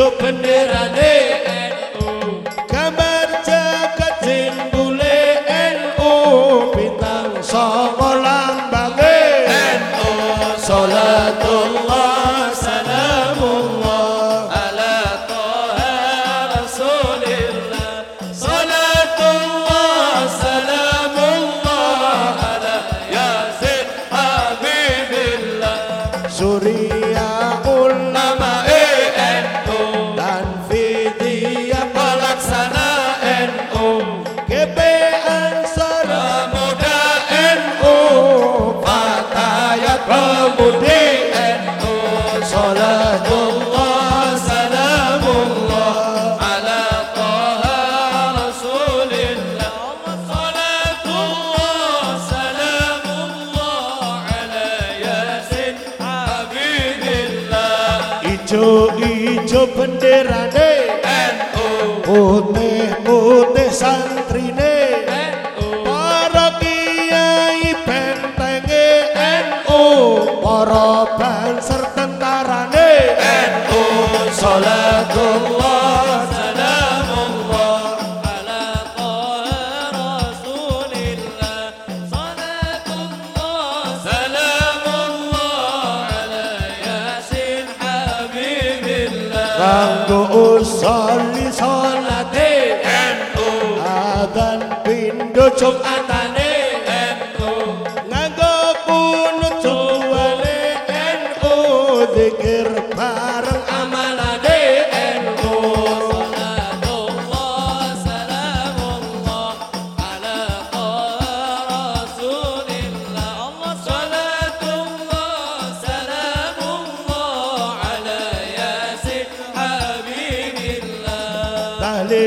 सुपने Radhe Ijo-ijo benderane. NU Putih-putih santrine. NU Para kiai bentenge NU Para banser kanggo usul salate NU adan pindho Jumat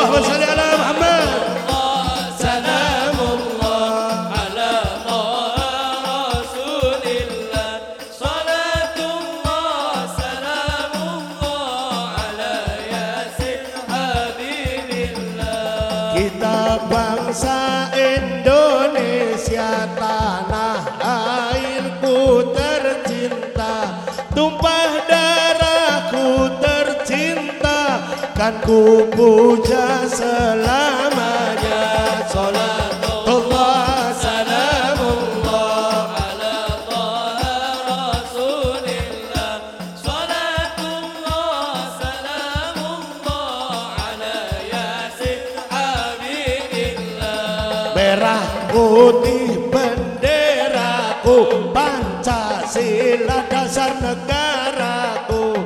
Allahumma salli ala Muhammad سلام الله على رسول الله. صلاة الله سلام الله على ياسين حبيب الله. Kita bangsa ku puja selamanya. Salatullah salamullah ala taha rasulillah. Salatullah salamullah ala yasin habibillah Merah putih benderaku Pancasila dasar negaraku.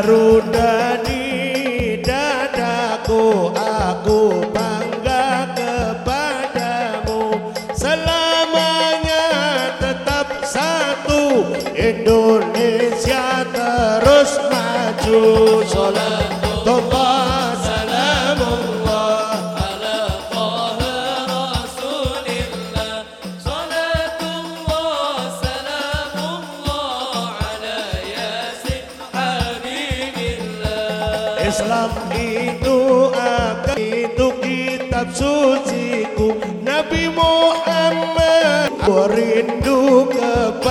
Garuda di dadaku Aku bangga kepadamu. Selamanya tetap satu Indonesia terus maju. Salatullah Islam itu agama itu kitab suciku. Nabi Muhammad Aku rindu Salat